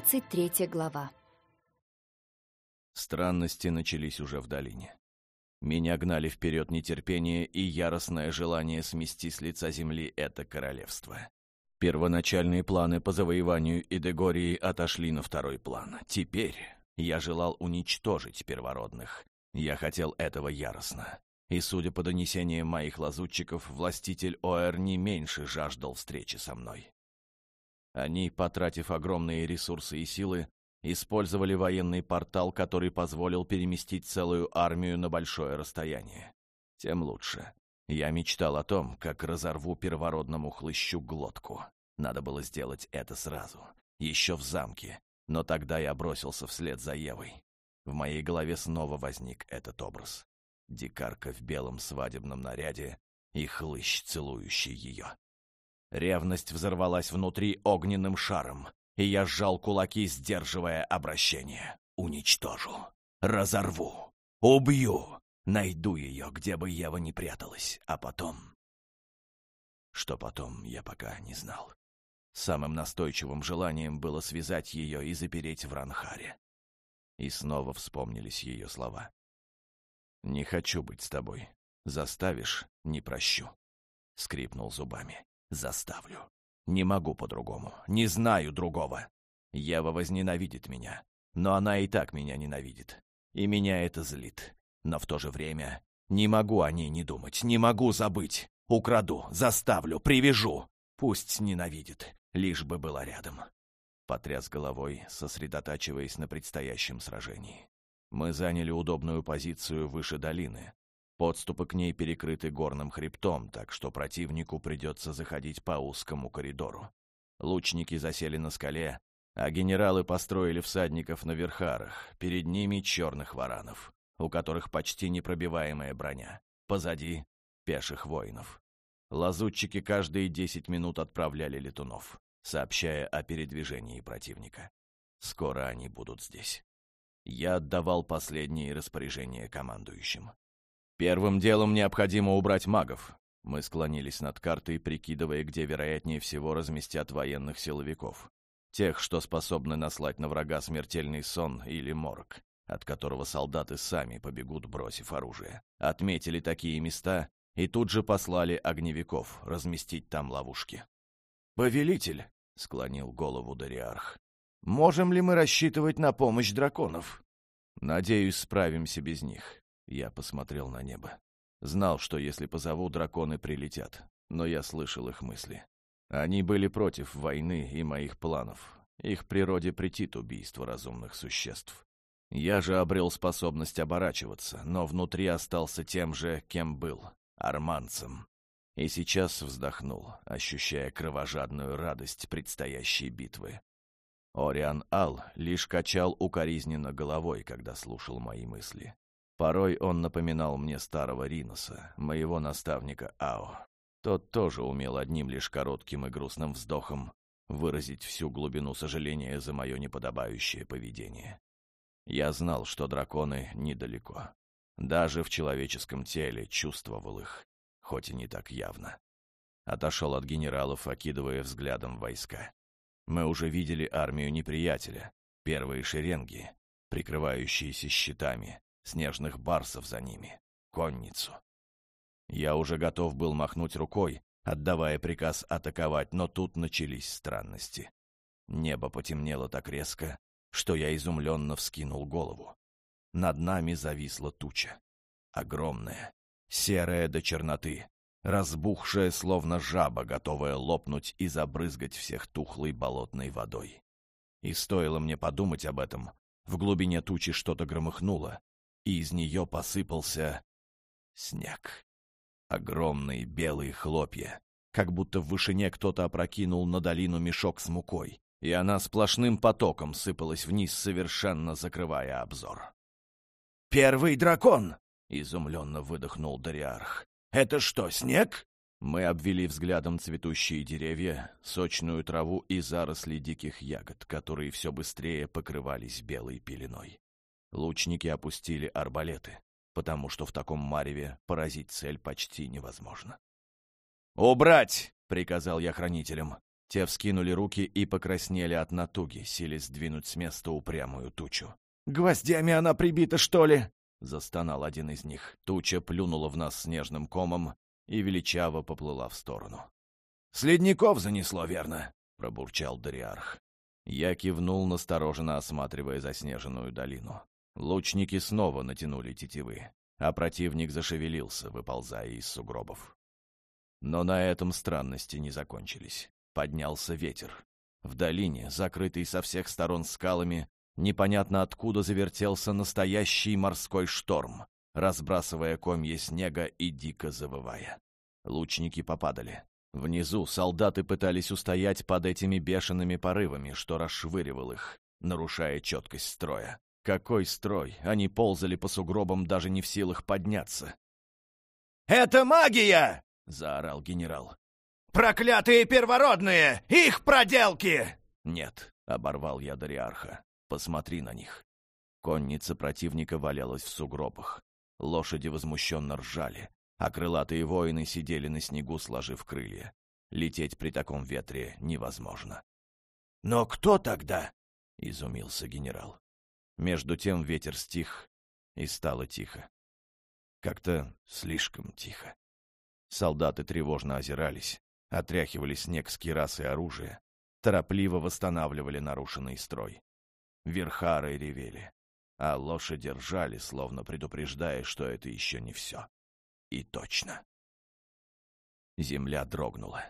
23 глава Странности начались уже в долине. Меня гнали вперед нетерпение и яростное желание смести с лица земли это королевство. Первоначальные планы по завоеванию Идегории отошли на второй план. Теперь я желал уничтожить первородных. Я хотел этого яростно. И, судя по донесениям моих лазутчиков, властитель Оэр не меньше жаждал встречи со мной. Они, потратив огромные ресурсы и силы, использовали военный портал, который позволил переместить целую армию на большое расстояние. Тем лучше. Я мечтал о том, как разорву первородному хлыщу глотку. Надо было сделать это сразу, еще в замке, но тогда я бросился вслед за Евой. В моей голове снова возник этот образ. Дикарка в белом свадебном наряде и хлыщ, целующий ее. Ревность взорвалась внутри огненным шаром, и я сжал кулаки, сдерживая обращение. Уничтожу, разорву, убью, найду ее, где бы Ева не пряталась, а потом... Что потом, я пока не знал. Самым настойчивым желанием было связать ее и запереть в Ранхаре. И снова вспомнились ее слова. «Не хочу быть с тобой. Заставишь — не прощу». Скрипнул зубами. «Заставлю. Не могу по-другому. Не знаю другого. Ева возненавидит меня. Но она и так меня ненавидит. И меня это злит. Но в то же время не могу о ней не думать. Не могу забыть. Украду, заставлю, привяжу. Пусть ненавидит, лишь бы была рядом. Потряс головой, сосредотачиваясь на предстоящем сражении. Мы заняли удобную позицию выше долины, Подступы к ней перекрыты горным хребтом, так что противнику придется заходить по узкому коридору. Лучники засели на скале, а генералы построили всадников на верхарах, перед ними черных варанов, у которых почти непробиваемая броня, позади — пеших воинов. Лазутчики каждые десять минут отправляли летунов, сообщая о передвижении противника. Скоро они будут здесь. Я отдавал последние распоряжения командующим. Первым делом необходимо убрать магов. Мы склонились над картой, прикидывая, где вероятнее всего разместят военных силовиков. Тех, что способны наслать на врага смертельный сон или морг, от которого солдаты сами побегут, бросив оружие. Отметили такие места и тут же послали огневиков разместить там ловушки. «Повелитель», — склонил голову Дариарх, — «можем ли мы рассчитывать на помощь драконов?» «Надеюсь, справимся без них. Я посмотрел на небо. Знал, что если позову, драконы прилетят, но я слышал их мысли. Они были против войны и моих планов. Их природе претит убийство разумных существ. Я же обрел способность оборачиваться, но внутри остался тем же, кем был — арманцем. И сейчас вздохнул, ощущая кровожадную радость предстоящей битвы. Ориан Ал лишь качал укоризненно головой, когда слушал мои мысли. Порой он напоминал мне старого Риноса, моего наставника Ао. Тот тоже умел одним лишь коротким и грустным вздохом выразить всю глубину сожаления за мое неподобающее поведение. Я знал, что драконы недалеко. Даже в человеческом теле чувствовал их, хоть и не так явно. Отошел от генералов, окидывая взглядом войска. Мы уже видели армию неприятеля, первые шеренги, прикрывающиеся щитами, снежных барсов за ними, конницу. Я уже готов был махнуть рукой, отдавая приказ атаковать, но тут начались странности. Небо потемнело так резко, что я изумленно вскинул голову. Над нами зависла туча. Огромная, серая до черноты, разбухшая, словно жаба, готовая лопнуть и забрызгать всех тухлой болотной водой. И стоило мне подумать об этом, в глубине тучи что-то громыхнуло, и из нее посыпался снег. Огромные белые хлопья, как будто в вышине кто-то опрокинул на долину мешок с мукой, и она сплошным потоком сыпалась вниз, совершенно закрывая обзор. «Первый дракон!» — изумленно выдохнул Дариарх. «Это что, снег?» Мы обвели взглядом цветущие деревья, сочную траву и заросли диких ягод, которые все быстрее покрывались белой пеленой. Лучники опустили арбалеты, потому что в таком мареве поразить цель почти невозможно. «Убрать!» — приказал я хранителям. Те вскинули руки и покраснели от натуги, силясь сдвинуть с места упрямую тучу. «Гвоздями она прибита, что ли?» — застонал один из них. Туча плюнула в нас снежным комом и величаво поплыла в сторону. «Следников занесло, верно?» — пробурчал Дориарх. Я кивнул, настороженно осматривая заснеженную долину. Лучники снова натянули тетивы, а противник зашевелился, выползая из сугробов. Но на этом странности не закончились. Поднялся ветер. В долине, закрытой со всех сторон скалами, непонятно откуда завертелся настоящий морской шторм, разбрасывая комья снега и дико завывая. Лучники попадали. Внизу солдаты пытались устоять под этими бешеными порывами, что расшвыривал их, нарушая четкость строя. Какой строй! Они ползали по сугробам, даже не в силах подняться. «Это магия!» — заорал генерал. «Проклятые первородные! Их проделки!» «Нет», — оборвал я Дориарха. «Посмотри на них». Конница противника валялась в сугробах. Лошади возмущенно ржали, а крылатые воины сидели на снегу, сложив крылья. Лететь при таком ветре невозможно. «Но кто тогда?» — изумился генерал. Между тем ветер стих, и стало тихо. Как-то слишком тихо. Солдаты тревожно озирались, отряхивали снег с кирас и оружия, торопливо восстанавливали нарушенный строй. Верхары ревели, а лошади ржали, словно предупреждая, что это еще не все. И точно. Земля дрогнула.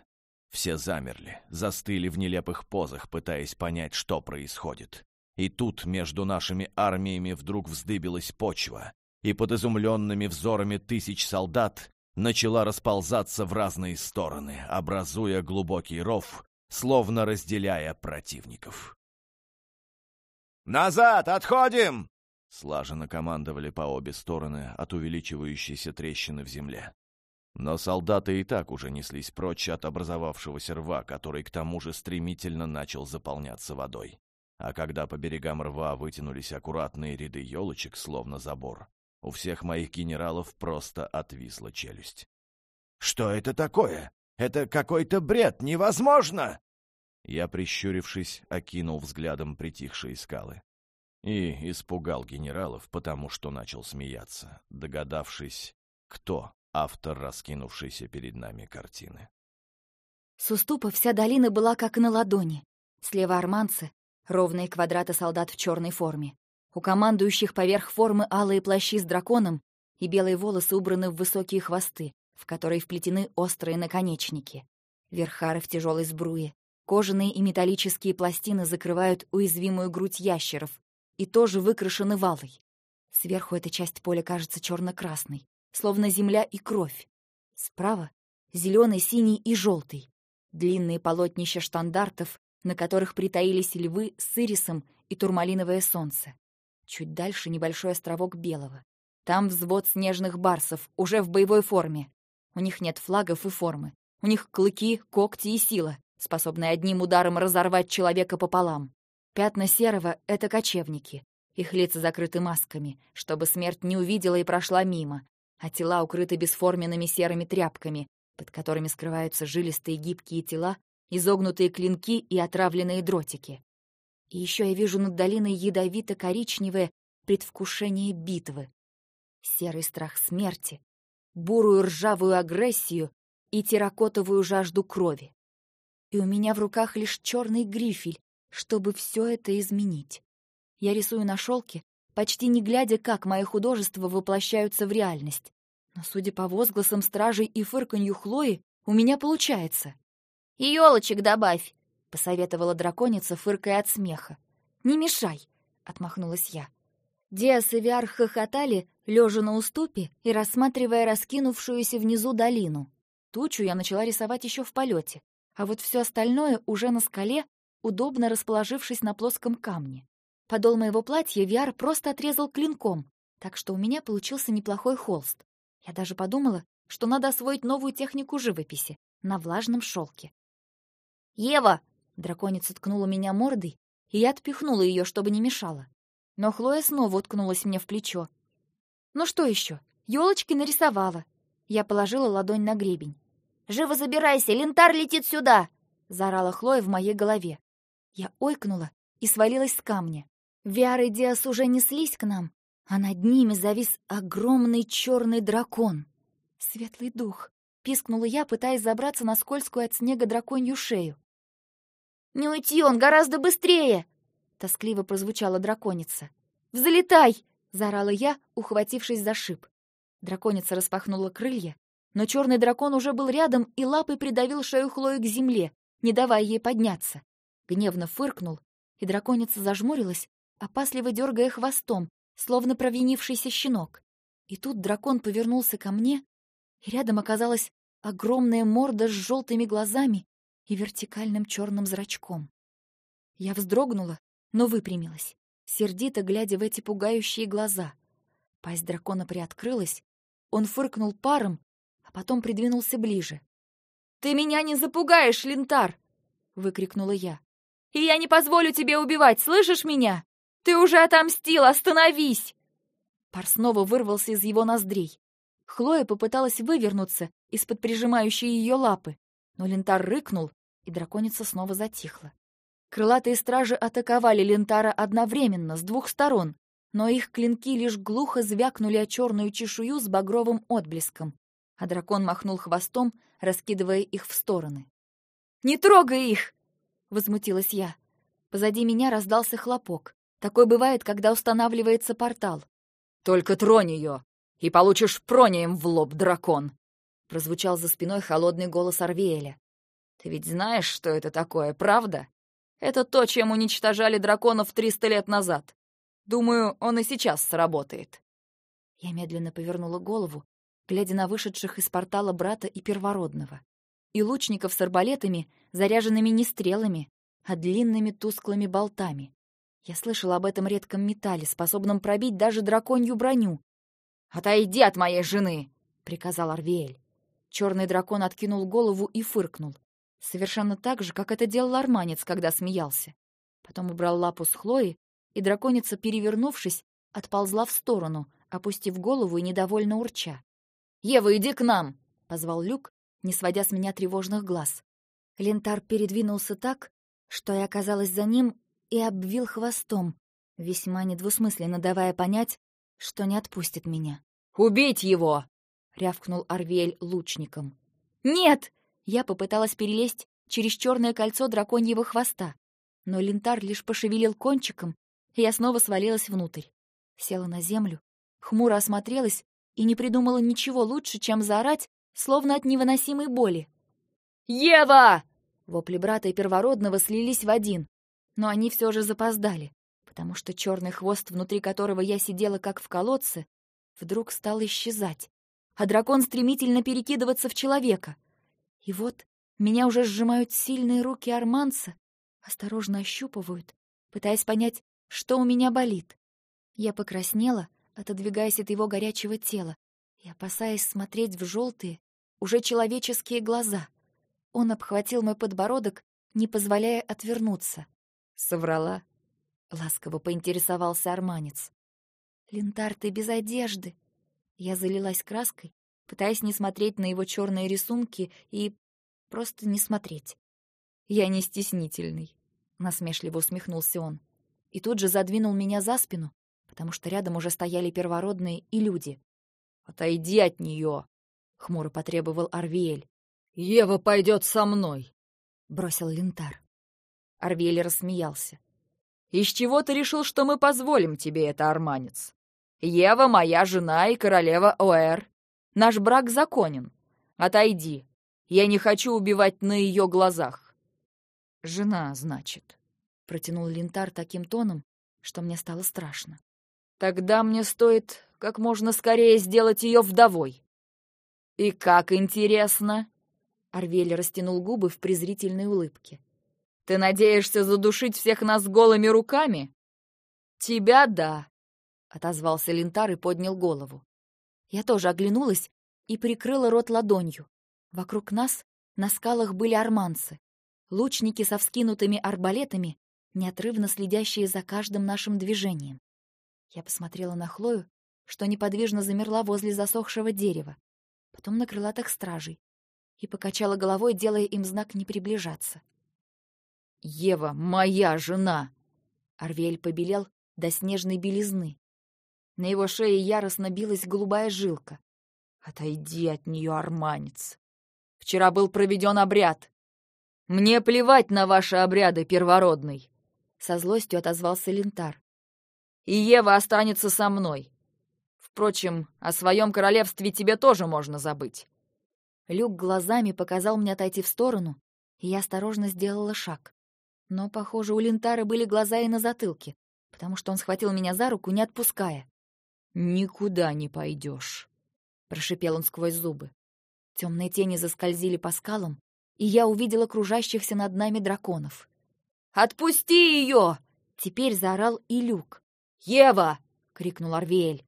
Все замерли, застыли в нелепых позах, пытаясь понять, что происходит. И тут между нашими армиями вдруг вздыбилась почва, и под изумленными взорами тысяч солдат начала расползаться в разные стороны, образуя глубокий ров, словно разделяя противников. «Назад! Отходим!» Слаженно командовали по обе стороны от увеличивающейся трещины в земле. Но солдаты и так уже неслись прочь от образовавшегося рва, который к тому же стремительно начал заполняться водой. А когда по берегам рва вытянулись аккуратные ряды елочек, словно забор, у всех моих генералов просто отвисла челюсть. «Что это такое? Это какой-то бред! Невозможно!» Я, прищурившись, окинул взглядом притихшие скалы. И испугал генералов, потому что начал смеяться, догадавшись, кто автор раскинувшейся перед нами картины. С уступа вся долина была как на ладони. Слева арманцы, ровные квадраты солдат в черной форме. У командующих поверх формы алые плащи с драконом и белые волосы убраны в высокие хвосты, в которые вплетены острые наконечники. Верхары в тяжелой сбруе. Кожаные и металлические пластины закрывают уязвимую грудь ящеров, и тоже выкрашены валой. Сверху эта часть поля кажется черно-красной, словно земля и кровь. Справа — зеленый, синий и желтый. Длинные полотнища штандартов, на которых притаились львы с ирисом и турмалиновое солнце. Чуть дальше небольшой островок белого. Там взвод снежных барсов, уже в боевой форме. У них нет флагов и формы. У них клыки, когти и сила, способные одним ударом разорвать человека пополам. Пятна серого — это кочевники. Их лица закрыты масками, чтобы смерть не увидела и прошла мимо, а тела укрыты бесформенными серыми тряпками, под которыми скрываются жилистые гибкие тела, изогнутые клинки и отравленные дротики. И еще я вижу над долиной ядовито-коричневое предвкушение битвы. Серый страх смерти, бурую ржавую агрессию и терракотовую жажду крови. И у меня в руках лишь черный грифель, чтобы все это изменить. Я рисую на шелке, почти не глядя, как мои художества воплощаются в реальность. Но, судя по возгласам стражей и фырканью Хлои, у меня получается. «Елочек добавь!» — посоветовала драконица, фыркая от смеха. «Не мешай!» — отмахнулась я. Диас и Виар хохотали, лежа на уступе и рассматривая раскинувшуюся внизу долину. Тучу я начала рисовать еще в полете, а вот все остальное уже на скале удобно расположившись на плоском камне. Подол моего платья Виар просто отрезал клинком, так что у меня получился неплохой холст. Я даже подумала, что надо освоить новую технику живописи на влажном шелке. «Ева!» — драконица ткнула меня мордой, и я отпихнула ее, чтобы не мешала. Но Хлоя снова уткнулась мне в плечо. «Ну что еще? Елочки нарисовала». Я положила ладонь на гребень. «Живо забирайся, лентар летит сюда!» заорала Хлоя в моей голове. Я ойкнула и свалилась с камня. Виар и Диас уже неслись к нам, а над ними завис огромный черный дракон. «Светлый дух!» — пискнула я, пытаясь забраться на скользкую от снега драконью шею. «Не уйти, он гораздо быстрее!» — тоскливо прозвучала драконица. «Взлетай!» — заорала я, ухватившись за шип. Драконица распахнула крылья, но черный дракон уже был рядом и лапой придавил шею Хлои к земле, не давая ей подняться. Гневно фыркнул, и драконица зажмурилась, опасливо дергая хвостом, словно провинившийся щенок. И тут дракон повернулся ко мне, и рядом оказалась огромная морда с желтыми глазами и вертикальным черным зрачком. Я вздрогнула, но выпрямилась, сердито глядя в эти пугающие глаза. Пасть дракона приоткрылась, он фыркнул паром, а потом придвинулся ближе. «Ты меня не запугаешь, Линтар!» — выкрикнула я. «И я не позволю тебе убивать, слышишь меня? Ты уже отомстил, остановись!» Пар снова вырвался из его ноздрей. Хлоя попыталась вывернуться из-под прижимающей ее лапы, но Лентар рыкнул, и драконица снова затихла. Крылатые стражи атаковали Лентара одновременно, с двух сторон, но их клинки лишь глухо звякнули о черную чешую с багровым отблеском, а дракон махнул хвостом, раскидывая их в стороны. «Не трогай их!» — возмутилась я. Позади меня раздался хлопок. Такой бывает, когда устанавливается портал. «Только тронь ее, и получишь пронием в лоб, дракон!» Прозвучал за спиной холодный голос Арвиэля. «Ты ведь знаешь, что это такое, правда? Это то, чем уничтожали драконов триста лет назад. Думаю, он и сейчас сработает». Я медленно повернула голову, глядя на вышедших из портала брата и первородного. И лучников с арбалетами, заряженными не стрелами, а длинными тусклыми болтами. Я слышала об этом редком металле, способном пробить даже драконью броню. «Отойди от моей жены!» — приказал Арвиэль. Черный дракон откинул голову и фыркнул. Совершенно так же, как это делал арманец, когда смеялся. Потом убрал лапу с Хлои и драконица, перевернувшись, отползла в сторону, опустив голову и недовольно урча. «Ева, иди к нам!» — позвал Люк, не сводя с меня тревожных глаз. Лентар передвинулся так, что я оказалась за ним и обвил хвостом, весьма недвусмысленно давая понять, что не отпустит меня. «Убить его!» — рявкнул Арвель лучником. «Нет!» — я попыталась перелезть через черное кольцо драконьего хвоста, но лентар лишь пошевелил кончиком, и я снова свалилась внутрь. Села на землю, хмуро осмотрелась и не придумала ничего лучше, чем заорать, словно от невыносимой боли. «Ева!» Вопли брата и первородного слились в один, но они все же запоздали, потому что черный хвост, внутри которого я сидела как в колодце, вдруг стал исчезать, а дракон стремительно перекидываться в человека. И вот меня уже сжимают сильные руки арманца, осторожно ощупывают, пытаясь понять, что у меня болит. Я покраснела, отодвигаясь от его горячего тела и опасаясь смотреть в желтые, уже человеческие глаза. Он обхватил мой подбородок, не позволяя отвернуться. Соврала. Ласково поинтересовался арманец. «Лентар, ты без одежды!» Я залилась краской, пытаясь не смотреть на его черные рисунки и просто не смотреть. «Я не стеснительный», — насмешливо усмехнулся он и тут же задвинул меня за спину, потому что рядом уже стояли первородные и люди. «Отойди от нее!» — хмуро потребовал Арвиэль. «Ева пойдет со мной!» — бросил Лентар. Арвиэль рассмеялся. «Из чего ты решил, что мы позволим тебе это, арманец? Ева моя жена и королева Оэр. Наш брак законен. Отойди. Я не хочу убивать на ее глазах». «Жена, значит», протянул Линтар таким тоном, что мне стало страшно. Тогда мне стоит как можно скорее сделать ее вдовой. И как интересно! Арвель растянул губы в презрительной улыбке. Ты надеешься задушить всех нас голыми руками? Тебя да, отозвался Линтар и поднял голову. Я тоже оглянулась и прикрыла рот ладонью. Вокруг нас на скалах были арманцы, лучники со вскинутыми арбалетами неотрывно следящие за каждым нашим движением. Я посмотрела на Хлою, что неподвижно замерла возле засохшего дерева, потом на крылатых стражей и покачала головой, делая им знак не приближаться. Ева, моя жена!» Арвель побелел до снежной белизны. На его шее яростно билась голубая жилка. «Отойди от нее, арманец! Вчера был проведен обряд. Мне плевать на ваши обряды, первородный!» Со злостью отозвался Лентар. «И Ева останется со мной. Впрочем, о своем королевстве тебе тоже можно забыть». Люк глазами показал мне отойти в сторону, и я осторожно сделала шаг. Но, похоже, у Лентара были глаза и на затылке, потому что он схватил меня за руку, не отпуская. «Никуда не пойдешь», — прошипел он сквозь зубы. Темные тени заскользили по скалам, и я увидела кружащихся над нами драконов. «Отпусти ее!» — теперь заорал и Люк. «Ева!» — крикнул Арвиэль.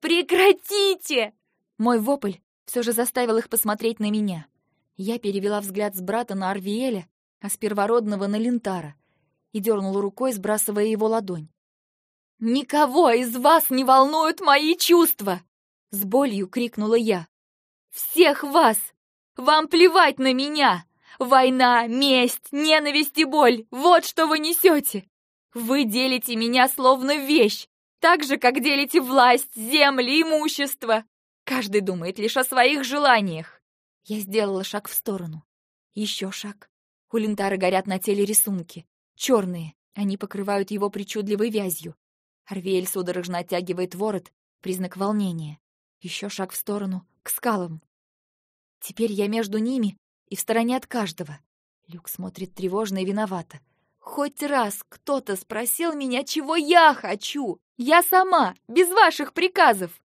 «Прекратите!» Мой вопль все же заставил их посмотреть на меня. Я перевела взгляд с брата на Арвиэля, а с первородного на Лентара и дернула рукой, сбрасывая его ладонь. «Никого из вас не волнуют мои чувства!» — с болью крикнула я. «Всех вас! Вам плевать на меня! Война, месть, ненависть и боль — вот что вы несете! Вы делите меня словно вещь, так же, как делите власть, земли, имущество. Каждый думает лишь о своих желаниях. Я сделала шаг в сторону. Еще шаг. У Лентара горят на теле рисунки. Черные. Они покрывают его причудливой вязью. Арвель судорожно оттягивает ворот, признак волнения. Еще шаг в сторону, к скалам. Теперь я между ними и в стороне от каждого. Люк смотрит тревожно и виновато. Хоть раз кто-то спросил меня, чего я хочу. Я сама, без ваших приказов.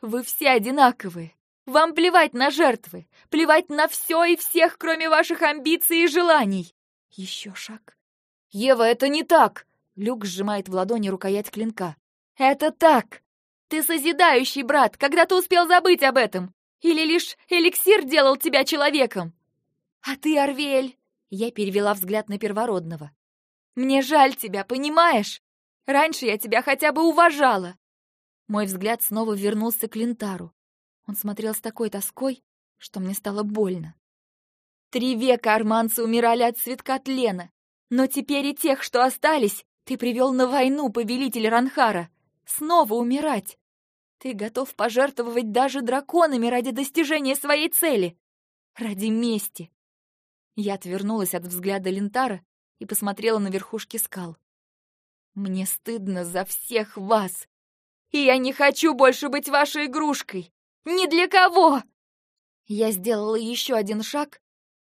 Вы все одинаковые. Вам плевать на жертвы, плевать на все и всех, кроме ваших амбиций и желаний. Еще шаг. Ева, это не так! Люк сжимает в ладони рукоять клинка. Это так! Ты созидающий брат, когда ты успел забыть об этом? Или лишь эликсир делал тебя человеком? А ты, Арвель? Я перевела взгляд на первородного. Мне жаль тебя, понимаешь? Раньше я тебя хотя бы уважала. Мой взгляд снова вернулся к Лентару. Он смотрел с такой тоской, что мне стало больно. Три века арманцы умирали от цветка тлена, но теперь и тех, что остались, ты привел на войну, повелитель Ранхара. Снова умирать. Ты готов пожертвовать даже драконами ради достижения своей цели. Ради мести. Я отвернулась от взгляда Лентара и посмотрела на верхушки скал. Мне стыдно за всех вас. И я не хочу больше быть вашей игрушкой. Ни для кого!» Я сделала еще один шаг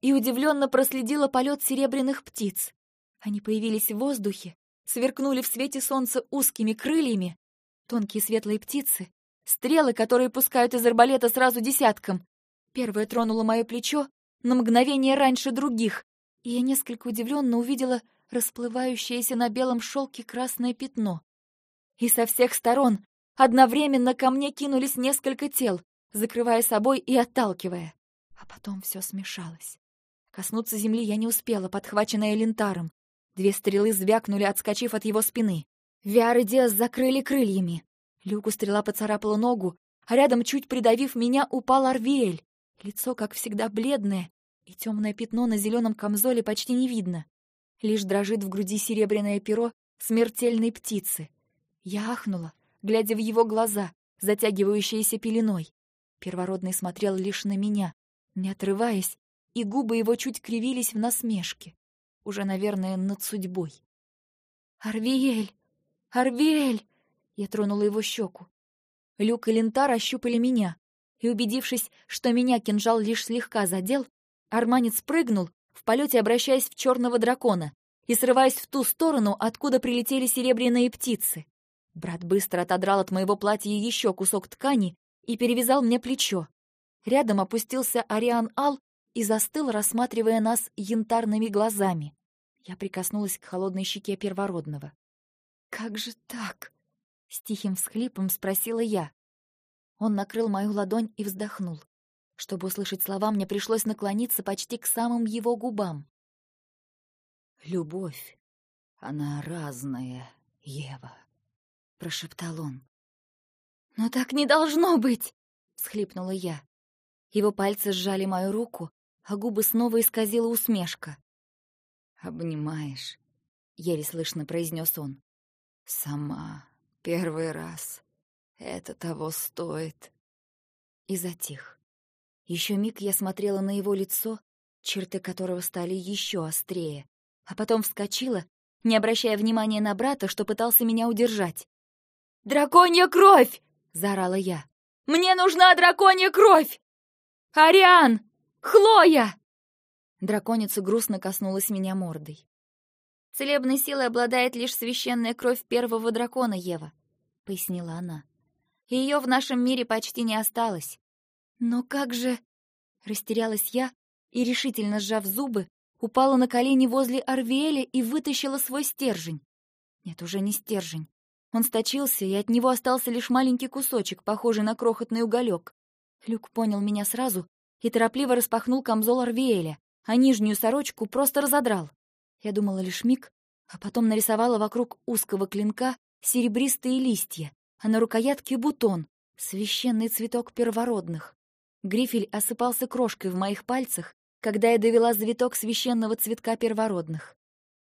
и удивленно проследила полет серебряных птиц. Они появились в воздухе, сверкнули в свете солнца узкими крыльями. Тонкие светлые птицы, стрелы, которые пускают из арбалета сразу десятком. Первая тронула мое плечо на мгновение раньше других, и я несколько удивленно увидела расплывающееся на белом шелке красное пятно. И со всех сторон Одновременно ко мне кинулись несколько тел, закрывая собой и отталкивая. А потом все смешалось. Коснуться земли я не успела, подхваченная лентаром. Две стрелы звякнули, отскочив от его спины. Виар и Диас закрыли крыльями. Люку стрела поцарапала ногу, а рядом, чуть придавив меня, упал Арвиэль. Лицо, как всегда, бледное, и темное пятно на зеленом камзоле почти не видно. Лишь дрожит в груди серебряное перо смертельной птицы. Я ахнула, глядя в его глаза, затягивающиеся пеленой. Первородный смотрел лишь на меня, не отрываясь, и губы его чуть кривились в насмешке, уже, наверное, над судьбой. «Арвиэль! Арвиэль!» Я тронула его щеку. Люк и Лентар ощупали меня, и, убедившись, что меня кинжал лишь слегка задел, арманец прыгнул, в полете обращаясь в черного дракона и срываясь в ту сторону, откуда прилетели серебряные птицы. Брат быстро отодрал от моего платья еще кусок ткани и перевязал мне плечо. Рядом опустился Ариан Ал и застыл, рассматривая нас янтарными глазами. Я прикоснулась к холодной щеке первородного. «Как же так?» — с тихим всхлипом спросила я. Он накрыл мою ладонь и вздохнул. Чтобы услышать слова, мне пришлось наклониться почти к самым его губам. «Любовь, она разная, Ева» прошептал он. «Но так не должно быть!» — всхлипнула я. Его пальцы сжали мою руку, а губы снова исказила усмешка. обнимаешь», — еле слышно произнес он. «Сама, первый раз. Это того стоит». И затих. Еще миг я смотрела на его лицо, черты которого стали еще острее, а потом вскочила, не обращая внимания на брата, что пытался меня удержать. «Драконья кровь!» — заорала я. «Мне нужна драконья кровь! Ариан! Хлоя!» Драконица грустно коснулась меня мордой. «Целебной силой обладает лишь священная кровь первого дракона, Ева», — пояснила она. «Ее в нашем мире почти не осталось. Но как же...» Растерялась я и, решительно сжав зубы, упала на колени возле Арвиэля и вытащила свой стержень. Нет, уже не стержень. Он сточился, и от него остался лишь маленький кусочек, похожий на крохотный уголек. Люк понял меня сразу и торопливо распахнул камзол Арвиэля, а нижнюю сорочку просто разодрал. Я думала лишь миг, а потом нарисовала вокруг узкого клинка серебристые листья, а на рукоятке бутон, священный цветок первородных. Грифель осыпался крошкой в моих пальцах, когда я довела завиток священного цветка первородных.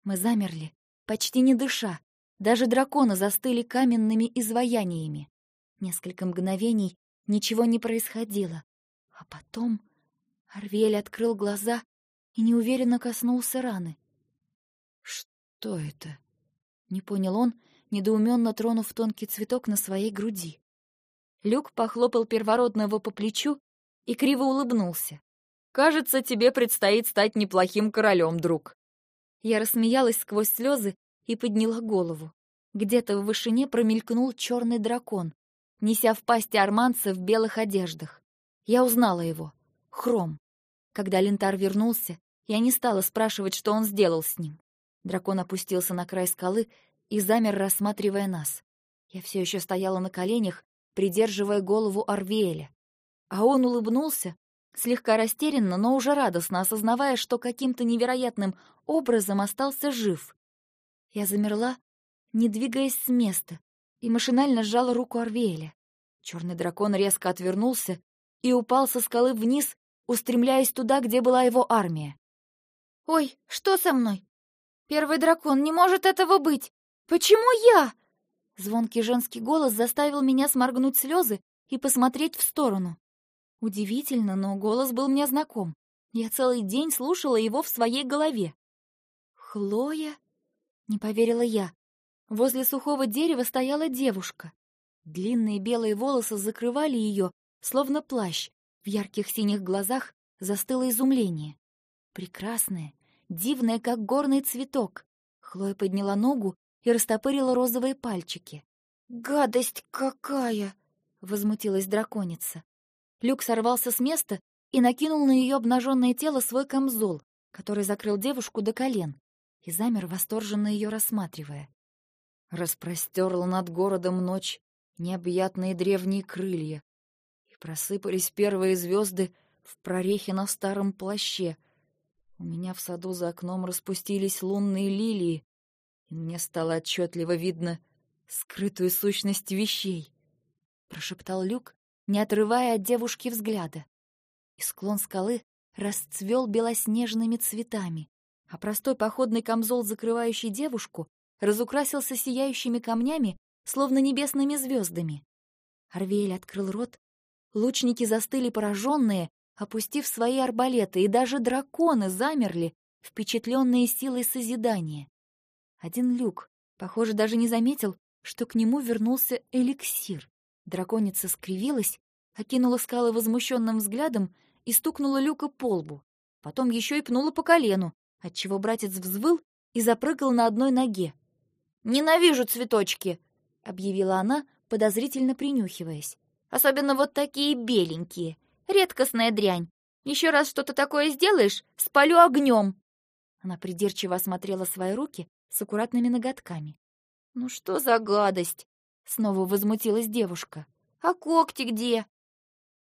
Мы замерли, почти не дыша. Даже драконы застыли каменными изваяниями. Несколько мгновений ничего не происходило. А потом Арвель открыл глаза и неуверенно коснулся раны. «Что это?» — не понял он, недоуменно тронув тонкий цветок на своей груди. Люк похлопал первородного по плечу и криво улыбнулся. «Кажется, тебе предстоит стать неплохим королем, друг». Я рассмеялась сквозь слезы и подняла голову. Где-то в вышине промелькнул черный дракон, неся в пасти арманца в белых одеждах. Я узнала его. Хром. Когда Лентар вернулся, я не стала спрашивать, что он сделал с ним. Дракон опустился на край скалы и замер, рассматривая нас. Я все еще стояла на коленях, придерживая голову Арвиэля. А он улыбнулся, слегка растерянно, но уже радостно, осознавая, что каким-то невероятным образом остался жив. Я замерла, не двигаясь с места, и машинально сжала руку Арвиэля. Черный дракон резко отвернулся и упал со скалы вниз, устремляясь туда, где была его армия. «Ой, что со мной? Первый дракон, не может этого быть! Почему я?» Звонкий женский голос заставил меня сморгнуть слезы и посмотреть в сторону. Удивительно, но голос был мне знаком. Я целый день слушала его в своей голове. «Хлоя?» — не поверила я. Возле сухого дерева стояла девушка. Длинные белые волосы закрывали ее, словно плащ. В ярких синих глазах застыло изумление. Прекрасная, дивная, как горный цветок. Хлоя подняла ногу и растопырила розовые пальчики. «Гадость какая!» — возмутилась драконица. Люк сорвался с места и накинул на ее обнаженное тело свой камзол, который закрыл девушку до колен, и замер, восторженно ее рассматривая. Распростерла над городом ночь необъятные древние крылья, и просыпались первые звезды в прорехе на старом плаще. У меня в саду за окном распустились лунные лилии, и мне стало отчетливо видно скрытую сущность вещей. Прошептал Люк, не отрывая от девушки взгляда. И склон скалы расцвел белоснежными цветами, а простой походный камзол, закрывающий девушку, разукрасился сияющими камнями, словно небесными звездами. Арвель открыл рот, лучники застыли пораженные, опустив свои арбалеты, и даже драконы замерли, впечатленные силой созидания. Один люк, похоже, даже не заметил, что к нему вернулся эликсир. Драконица скривилась, окинула скалы возмущенным взглядом и стукнула Люка по лбу. Потом еще и пнула по колену, отчего братец взвыл и запрыгал на одной ноге. «Ненавижу цветочки!» — объявила она, подозрительно принюхиваясь. «Особенно вот такие беленькие. Редкостная дрянь. Еще раз что-то такое сделаешь — спалю огнем!» Она придирчиво осмотрела свои руки с аккуратными ноготками. «Ну что за гадость?» Снова возмутилась девушка. «А когти где?»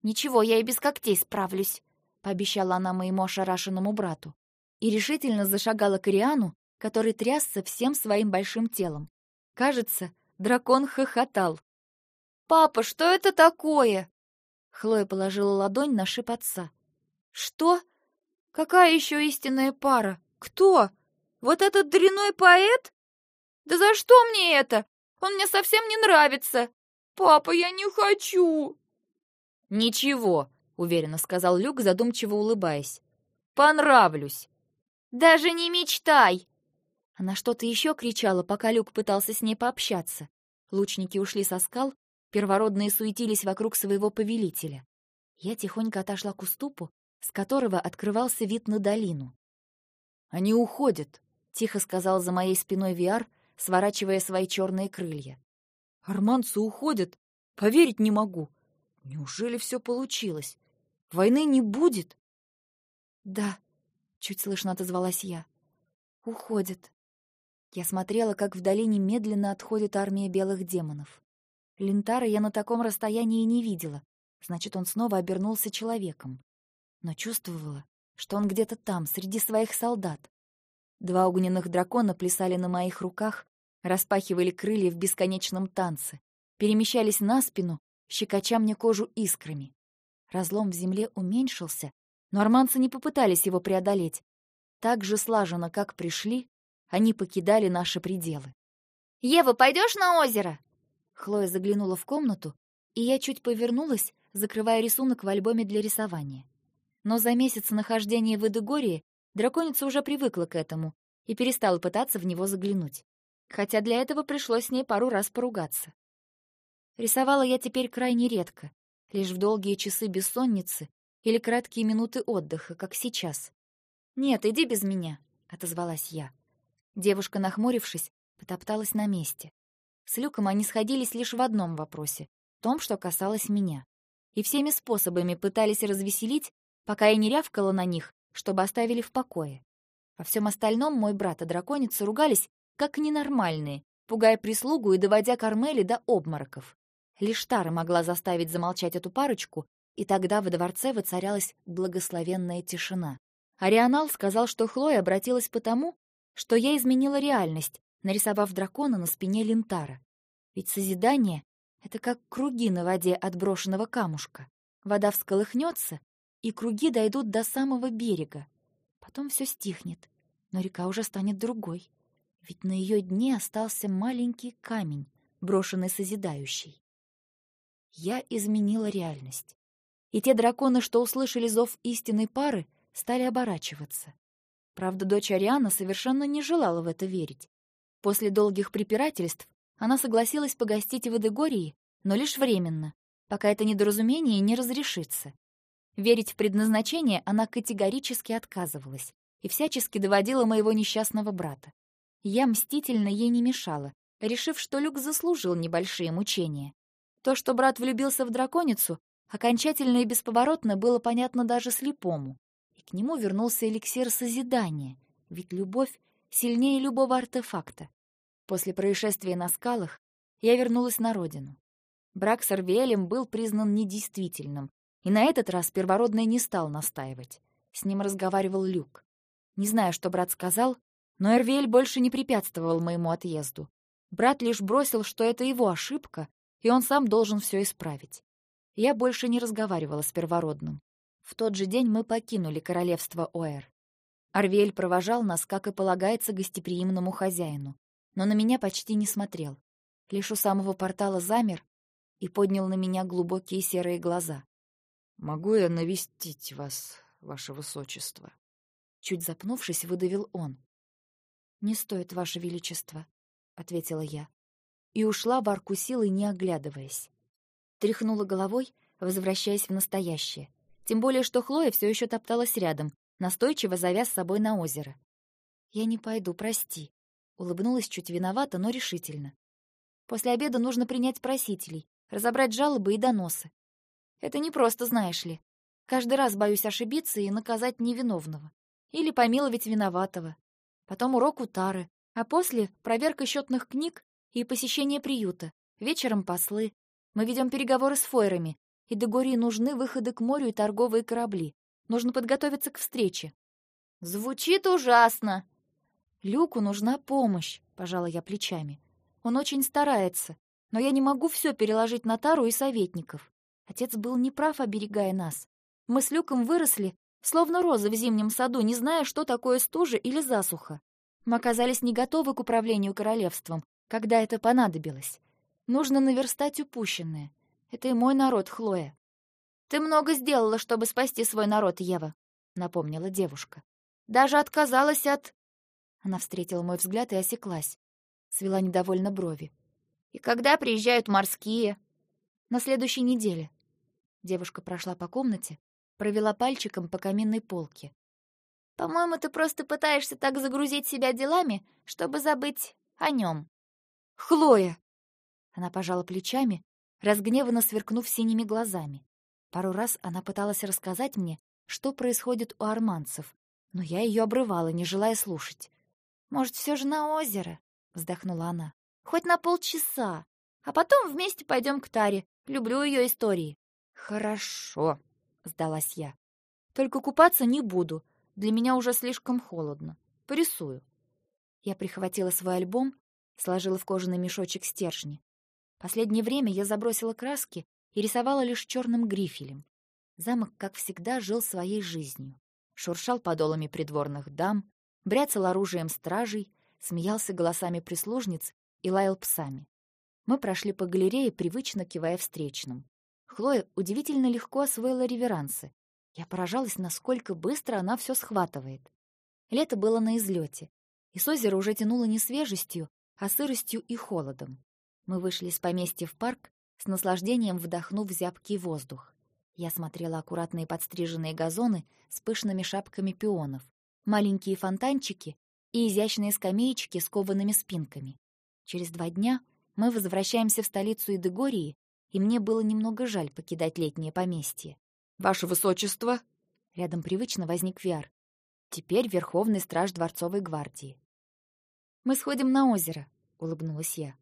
«Ничего, я и без когтей справлюсь», — пообещала она моему ошарашенному брату. И решительно зашагала к Ириану, который трясся всем своим большим телом. Кажется, дракон хохотал. «Папа, что это такое?» Хлоя положила ладонь на шип отца. «Что? Какая еще истинная пара? Кто?» Вот этот дряной поэт? Да за что мне это? Он мне совсем не нравится. Папа, я не хочу. Ничего, уверенно сказал Люк, задумчиво улыбаясь. Понравлюсь. Даже не мечтай. Она что-то еще кричала, пока Люк пытался с ней пообщаться. Лучники ушли со скал, первородные суетились вокруг своего повелителя. Я тихонько отошла к уступу, с которого открывался вид на долину. «Они уходят», — тихо сказал за моей спиной Виар, сворачивая свои черные крылья. «Арманцы уходят. Поверить не могу. Неужели все получилось? Войны не будет?» «Да», — чуть слышно отозвалась я. «Уходят». Я смотрела, как в долине медленно отходит армия белых демонов. Лентара я на таком расстоянии не видела, значит, он снова обернулся человеком. Но чувствовала, что он где-то там, среди своих солдат. Два огненных дракона плясали на моих руках, распахивали крылья в бесконечном танце, перемещались на спину, щекоча мне кожу искрами. Разлом в земле уменьшился, но арманцы не попытались его преодолеть. Так же слаженно, как пришли, они покидали наши пределы. «Ева, пойдешь на озеро?» Хлоя заглянула в комнату, и я чуть повернулась, закрывая рисунок в альбоме для рисования. Но за месяц нахождения в Эдегории драконица уже привыкла к этому и перестала пытаться в него заглянуть. Хотя для этого пришлось с ней пару раз поругаться. Рисовала я теперь крайне редко, лишь в долгие часы бессонницы или краткие минуты отдыха, как сейчас. «Нет, иди без меня», — отозвалась я. Девушка, нахмурившись, потопталась на месте. С Люком они сходились лишь в одном вопросе, том, что касалось меня. И всеми способами пытались развеселить, пока я не рявкала на них, чтобы оставили в покое. Во всем остальном мой брат и драконица ругались, как ненормальные, пугая прислугу и доводя Кармели до обмороков. Лишь Тара могла заставить замолчать эту парочку, и тогда во дворце воцарялась благословенная тишина. Арианал сказал, что Хлоя обратилась потому, что я изменила реальность, нарисовав дракона на спине лентара. Ведь созидание — это как круги на воде от брошенного камушка. Вода всколыхнется, и круги дойдут до самого берега. Потом все стихнет, но река уже станет другой. Ведь на ее дне остался маленький камень, брошенный созидающий. Я изменила реальность. И те драконы, что услышали зов истинной пары, стали оборачиваться. Правда, дочь Ариана совершенно не желала в это верить. После долгих препирательств она согласилась погостить в Эдегории, но лишь временно, пока это недоразумение не разрешится. Верить в предназначение она категорически отказывалась и всячески доводила моего несчастного брата. Я мстительно ей не мешала, решив, что Люк заслужил небольшие мучения. То, что брат влюбился в драконицу, окончательно и бесповоротно было понятно даже слепому. К нему вернулся эликсир созидания, ведь любовь сильнее любого артефакта. После происшествия на скалах я вернулась на родину. Брак с Арвиэлем был признан недействительным, и на этот раз первородный не стал настаивать. С ним разговаривал Люк. Не знаю, что брат сказал, но Эрвиэль больше не препятствовал моему отъезду. Брат лишь бросил, что это его ошибка, и он сам должен все исправить. Я больше не разговаривала с первородным. В тот же день мы покинули королевство Оэр. Арвель провожал нас, как и полагается гостеприимному хозяину, но на меня почти не смотрел. Лишь у самого портала замер и поднял на меня глубокие серые глаза. «Могу я навестить вас, ваше высочество?» Чуть запнувшись, выдавил он. «Не стоит, ваше величество», — ответила я. И ушла в арку силы, не оглядываясь. Тряхнула головой, возвращаясь в настоящее — тем более, что Хлоя все еще топталась рядом, настойчиво зовя с собой на озеро. «Я не пойду, прости», — улыбнулась чуть виновата, но решительно. «После обеда нужно принять просителей, разобрать жалобы и доносы. Это не просто, знаешь ли. Каждый раз боюсь ошибиться и наказать невиновного. Или помиловать виноватого. Потом урок у Тары, а после — проверка счетных книг и посещение приюта. Вечером послы. Мы ведем переговоры с фойрами, и Дегории нужны выходы к морю и торговые корабли. Нужно подготовиться к встрече. Звучит ужасно. Люку нужна помощь, пожала я плечами. Он очень старается, но я не могу все переложить на Тару и советников. Отец был неправ, оберегая нас. Мы с Люком выросли, словно розы в зимнем саду, не зная, что такое стужа или засуха. Мы оказались не готовы к управлению королевством, когда это понадобилось. Нужно наверстать упущенное. Это и мой народ, Хлоя. Ты много сделала, чтобы спасти свой народ, Ева, напомнила девушка. Даже отказалась от Она встретила мой взгляд и осеклась. Свела недовольно брови. И когда приезжают морские? На следующей неделе. Девушка прошла по комнате, провела пальчиком по каминной полке. По-моему, ты просто пытаешься так загрузить себя делами, чтобы забыть о нем. Хлоя. Она пожала плечами, разгневанно сверкнув синими глазами. Пару раз она пыталась рассказать мне, что происходит у арманцев, но я ее обрывала, не желая слушать. Может, все же на озеро, вздохнула она. Хоть на полчаса, а потом вместе пойдем к Таре. Люблю ее истории. Хорошо, сдалась я. Только купаться не буду. Для меня уже слишком холодно. Порисую. Я прихватила свой альбом, сложила в кожаный мешочек стержни. Последнее время я забросила краски и рисовала лишь черным грифелем. Замок, как всегда, жил своей жизнью. Шуршал подолами придворных дам, бряцал оружием стражей, смеялся голосами прислужниц и лаял псами. Мы прошли по галерее, привычно кивая встречным. Хлоя удивительно легко освоила реверансы. Я поражалась, насколько быстро она все схватывает. Лето было на излете, и с озера уже тянуло не свежестью, а сыростью и холодом. Мы вышли из поместья в парк, с наслаждением вдохнув зябкий воздух. Я смотрела аккуратные подстриженные газоны с пышными шапками пионов, маленькие фонтанчики и изящные скамеечки с коваными спинками. Через два дня мы возвращаемся в столицу Идегории, и мне было немного жаль покидать летнее поместье. «Ваше высочество!» Рядом привычно возник Виар. Теперь верховный страж дворцовой гвардии. «Мы сходим на озеро», — улыбнулась я.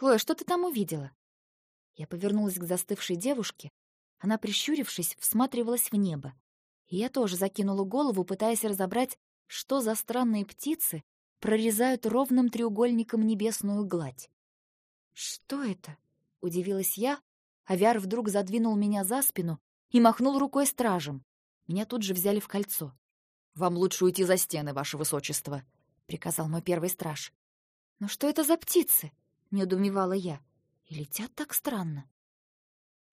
«Хлоя, что ты там увидела?» Я повернулась к застывшей девушке. Она, прищурившись, всматривалась в небо. И я тоже закинула голову, пытаясь разобрать, что за странные птицы прорезают ровным треугольником небесную гладь. «Что это?» — удивилась я, а Виар вдруг задвинул меня за спину и махнул рукой стражем. Меня тут же взяли в кольцо. «Вам лучше уйти за стены, ваше высочество», — приказал мой первый страж. «Но что это за птицы?» — недоумевала я. «И летят так странно».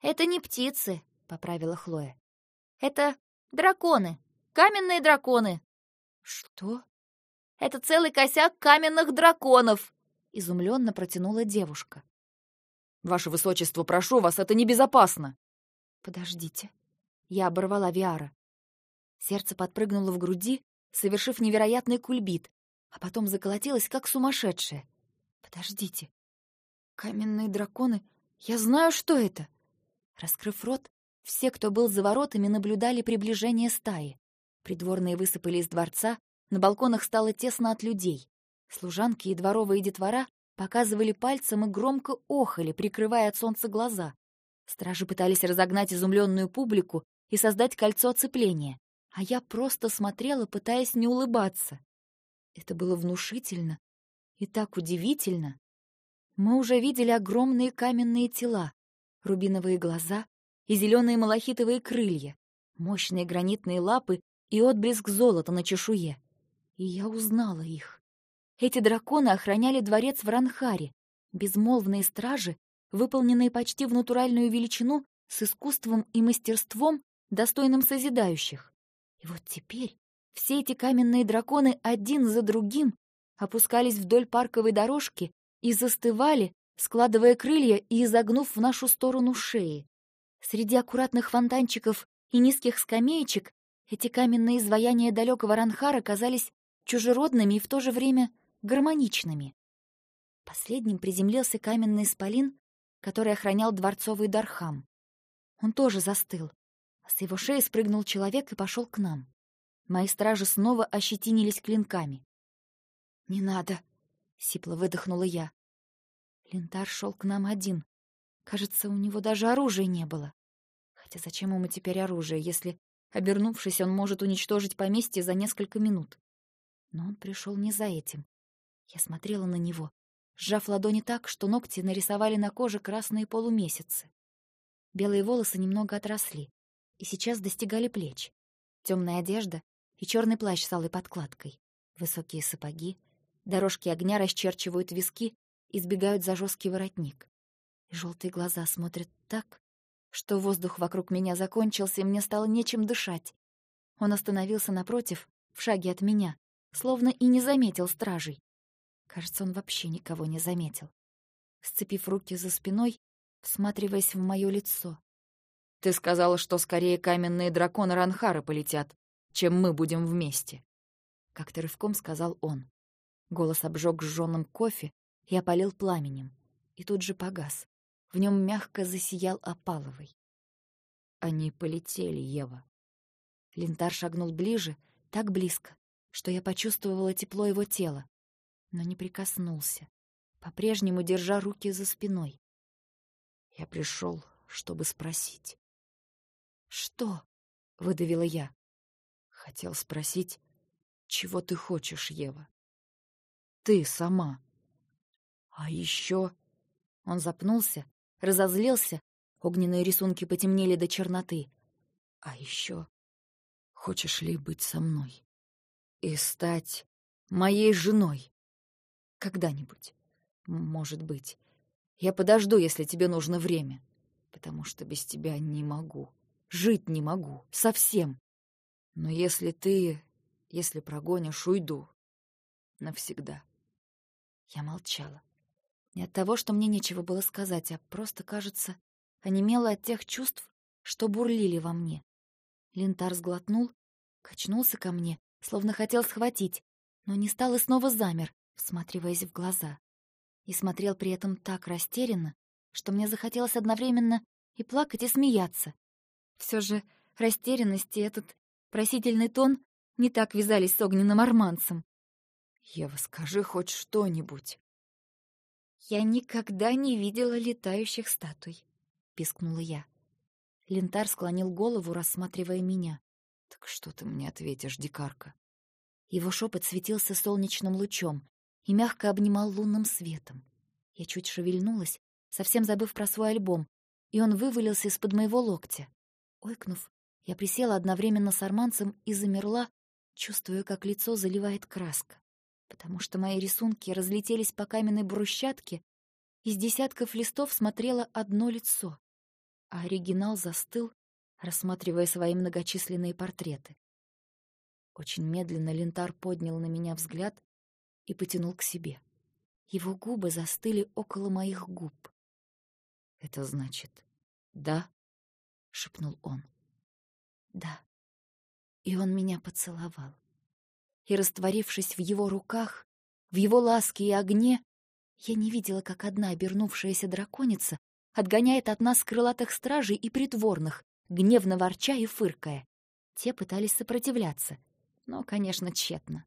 «Это не птицы», — поправила Хлоя. «Это драконы, каменные драконы». «Что?» Это целый косяк каменных драконов!» — изумленно протянула девушка. «Ваше высочество, прошу вас, это небезопасно!» «Подождите». Я оборвала Виара. Сердце подпрыгнуло в груди, совершив невероятный кульбит, а потом заколотилось, как сумасшедшее. «Подождите. Каменные драконы? Я знаю, что это!» Раскрыв рот, все, кто был за воротами, наблюдали приближение стаи. Придворные высыпали из дворца, на балконах стало тесно от людей. Служанки и дворовые детвора показывали пальцем и громко охали, прикрывая от солнца глаза. Стражи пытались разогнать изумленную публику и создать кольцо оцепления, а я просто смотрела, пытаясь не улыбаться. Это было внушительно и так удивительно. Мы уже видели огромные каменные тела, рубиновые глаза и зеленые малахитовые крылья, мощные гранитные лапы и отблеск золота на чешуе. И я узнала их. Эти драконы охраняли дворец в Ранхаре, безмолвные стражи, выполненные почти в натуральную величину, с искусством и мастерством, достойным созидающих. И вот теперь все эти каменные драконы один за другим опускались вдоль парковой дорожки и застывали, складывая крылья и изогнув в нашу сторону шеи. Среди аккуратных фонтанчиков и низких скамеечек эти каменные изваяния далекого Ранхара казались чужеродными и в то же время гармоничными. Последним приземлился каменный исполин, который охранял дворцовый Дархам. Он тоже застыл, а с его шеи спрыгнул человек и пошел к нам. Мои стражи снова ощетинились клинками. «Не надо!» — сипло выдохнула я. Лентар шел к нам один. Кажется, у него даже оружия не было. Хотя зачем ему теперь оружие, если, обернувшись, он может уничтожить поместье за несколько минут? Но он пришел не за этим. Я смотрела на него, сжав ладони так, что ногти нарисовали на коже красные полумесяцы. Белые волосы немного отросли и сейчас достигали плеч. Темная одежда и черный плащ с алой подкладкой. Высокие сапоги, дорожки огня расчерчивают виски и сбегают за жесткий воротник. Желтые глаза смотрят так, что воздух вокруг меня закончился, и мне стало нечем дышать. Он остановился напротив, в шаге от меня, словно и не заметил стражей. Кажется, он вообще никого не заметил. Сцепив руки за спиной, всматриваясь в мое лицо. «Ты сказала, что скорее каменные драконы Ранхара полетят, чем мы будем вместе», — как-то рывком сказал он. Голос обжег жжёным кофе и опалил пламенем, и тут же погас. В нем мягко засиял опаловый. Они полетели, Ева. Лентар шагнул ближе, так близко, что я почувствовала тепло его тела, но не прикоснулся, по-прежнему держа руки за спиной. Я пришел, чтобы спросить. «Что?» — выдавила я. Хотел спросить, чего ты хочешь, Ева? Ты сама. А еще... Он запнулся, разозлился, огненные рисунки потемнели до черноты. А еще... Хочешь ли быть со мной? И стать моей женой? Когда-нибудь. Может быть. Я подожду, если тебе нужно время. Потому что без тебя не могу. Жить не могу. Совсем. Но если ты... Если прогонишь, уйду. Навсегда. Я молчала. Не от того, что мне нечего было сказать, а просто, кажется, онемела от тех чувств, что бурлили во мне. Лентар сглотнул, качнулся ко мне, словно хотел схватить, но не стал и снова замер, всматриваясь в глаза. И смотрел при этом так растерянно, что мне захотелось одновременно и плакать, и смеяться. Все же растерянность и этот просительный тон не так вязались с огненным арманцем. «Ева, скажи хоть что-нибудь», «Я никогда не видела летающих статуй», — пискнула я. Лентар склонил голову, рассматривая меня. «Так что ты мне ответишь, дикарка?» Его шепот светился солнечным лучом и мягко обнимал лунным светом. Я чуть шевельнулась, совсем забыв про свой альбом, и он вывалился из-под моего локтя. Ойкнув, я присела одновременно с арманцем и замерла, чувствуя, как лицо заливает краска потому что мои рисунки разлетелись по каменной брусчатке, из десятков листов смотрело одно лицо, а оригинал застыл, рассматривая свои многочисленные портреты. Очень медленно Лентар поднял на меня взгляд и потянул к себе. Его губы застыли около моих губ. «Это значит, да?» — шепнул он. «Да». И он меня поцеловал и, растворившись в его руках, в его ласке и огне, я не видела, как одна обернувшаяся драконица отгоняет от нас крылатых стражей и притворных, гневно ворча и фыркая. Те пытались сопротивляться, но, конечно, тщетно.